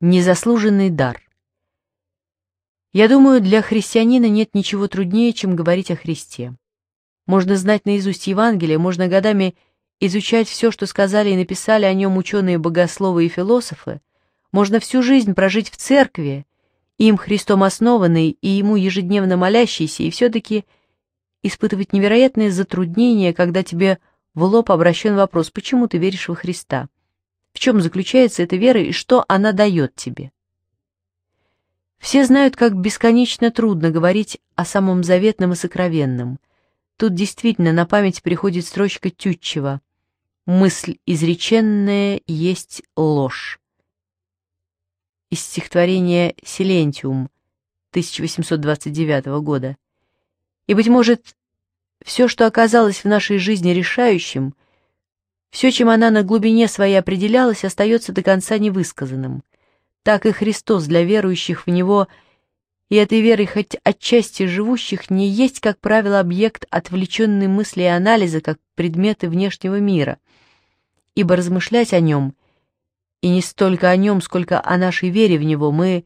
Незаслуженный дар. Я думаю, для христианина нет ничего труднее, чем говорить о Христе. Можно знать наизусть Евангелие, можно годами изучать все, что сказали и написали о нем ученые-богословы и философы, можно всю жизнь прожить в церкви, им Христом основанный и ему ежедневно молящийся, и все-таки испытывать невероятные затруднения, когда тебе в лоб обращен вопрос, почему ты веришь во Христа? в чем заключается эта вера и что она дает тебе. Все знают, как бесконечно трудно говорить о самом заветном и сокровенном. Тут действительно на память приходит строчка Тютчева «Мысль изреченная есть ложь» из стихотворения «Силентиум» 1829 года. И, быть может, все, что оказалось в нашей жизни решающим, все, чем она на глубине своей определялась, остается до конца невысказанным. Так и Христос для верующих в Него и этой веры хоть отчасти живущих не есть, как правило, объект отвлеченной мысли и анализа, как предметы внешнего мира, ибо размышлять о нем, и не столько о нем, сколько о нашей вере в него, мы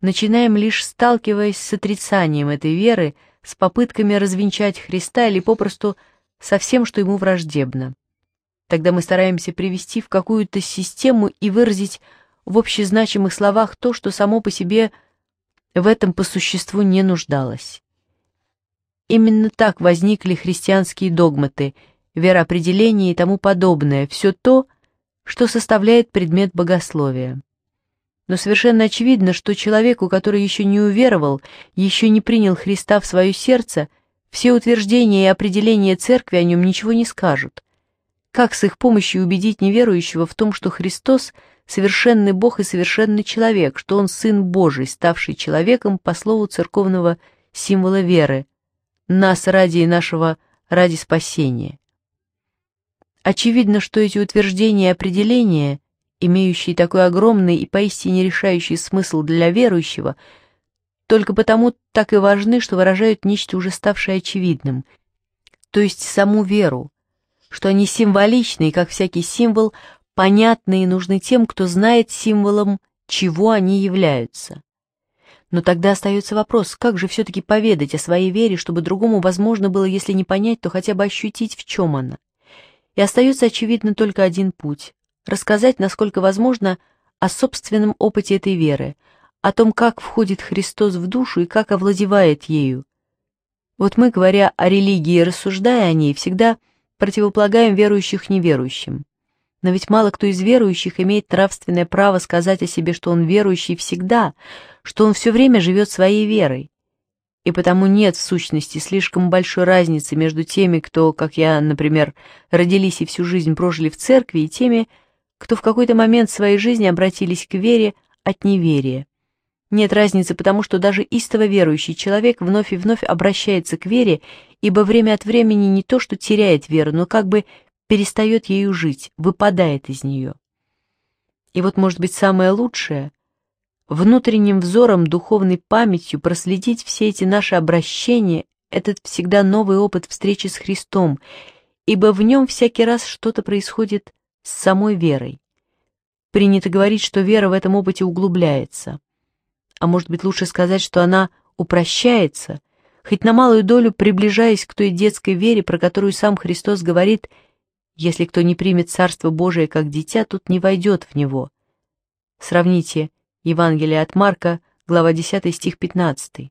начинаем лишь сталкиваясь с отрицанием этой веры, с попытками развенчать Христа или попросту со всем, что ему враждебно. Тогда мы стараемся привести в какую-то систему и выразить в общезначимых словах то, что само по себе в этом по существу не нуждалось. Именно так возникли христианские догматы, вероопределения и тому подобное, все то, что составляет предмет богословия. Но совершенно очевидно, что человеку, который еще не уверовал, еще не принял Христа в свое сердце, все утверждения и определения церкви о нем ничего не скажут – как с их помощью убедить неверующего в том, что Христос — совершенный Бог и совершенный человек, что Он — Сын Божий, ставший человеком по слову церковного символа веры, нас ради и нашего ради спасения? Очевидно, что эти утверждения и определения, имеющие такой огромный и поистине решающий смысл для верующего, только потому так и важны, что выражают нечто уже ставшее очевидным, то есть саму веру, что они символичны и, как всякий символ, понятны и нужны тем, кто знает символом, чего они являются. Но тогда остается вопрос, как же все-таки поведать о своей вере, чтобы другому возможно было, если не понять, то хотя бы ощутить, в чем она. И остается, очевидно, только один путь – рассказать, насколько возможно, о собственном опыте этой веры, о том, как входит Христос в душу и как овладевает ею. Вот мы, говоря о религии и рассуждая о ней, всегда – противоплагаем верующих неверующим. Но ведь мало кто из верующих имеет нравственное право сказать о себе, что он верующий всегда, что он все время живет своей верой. И потому нет в сущности слишком большой разницы между теми, кто, как я, например, родились и всю жизнь прожили в церкви, и теми, кто в какой-то момент своей жизни обратились к вере от неверия. Нет разницы, потому что даже истово верующий человек вновь и вновь обращается к вере, ибо время от времени не то, что теряет веру, но как бы перестает ею жить, выпадает из нее. И вот, может быть, самое лучшее — внутренним взором, духовной памятью проследить все эти наши обращения, этот всегда новый опыт встречи с Христом, ибо в нем всякий раз что-то происходит с самой верой. Принято говорить, что вера в этом опыте углубляется а может быть лучше сказать, что она упрощается, хоть на малую долю приближаясь к той детской вере, про которую сам Христос говорит «Если кто не примет Царство Божие как дитя, тут не войдет в него». Сравните Евангелие от Марка, глава 10, стих 15.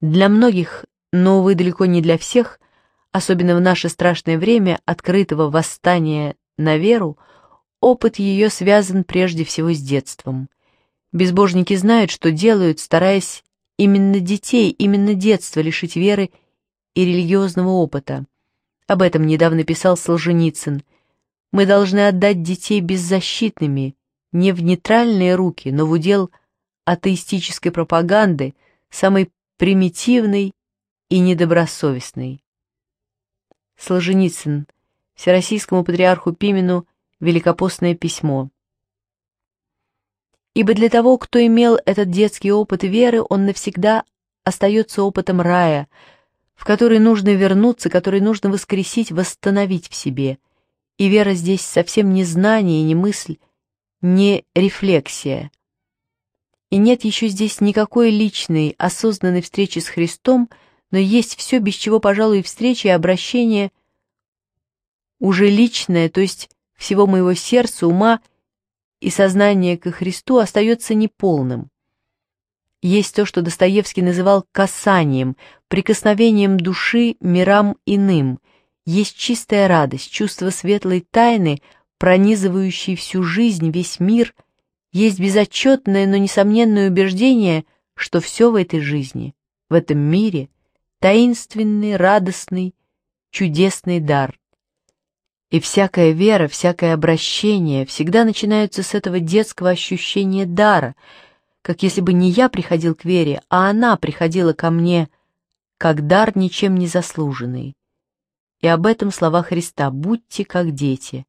Для многих, но, увы, далеко не для всех, особенно в наше страшное время открытого восстания на веру, опыт ее связан прежде всего с детством. Безбожники знают, что делают, стараясь именно детей, именно детства лишить веры и религиозного опыта. Об этом недавно писал Солженицын. «Мы должны отдать детей беззащитными, не в нейтральные руки, но в удел атеистической пропаганды, самой примитивной и недобросовестной». Солженицын, Всероссийскому патриарху Пимену, Великопостное письмо ибо для того, кто имел этот детский опыт веры, он навсегда остается опытом рая, в который нужно вернуться, который нужно воскресить, восстановить в себе. И вера здесь совсем не знание, не мысль, не рефлексия. И нет еще здесь никакой личной, осознанной встречи с Христом, но есть все, без чего, пожалуй, встреча и обращение уже личное, то есть всего моего сердца, ума и сознание ко Христу остается неполным. Есть то, что Достоевский называл касанием, прикосновением души мирам иным, есть чистая радость, чувство светлой тайны, пронизывающей всю жизнь, весь мир, есть безотчетное, но несомненное убеждение, что все в этой жизни, в этом мире, таинственный, радостный, чудесный дар. И всякая вера, всякое обращение всегда начинаются с этого детского ощущения дара, как если бы не я приходил к вере, а она приходила ко мне как дар ничем не заслуженный. И об этом слова Христа «Будьте как дети».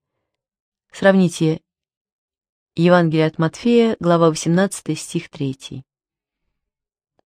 Сравните Евангелие от Матфея, глава 18, стих 3.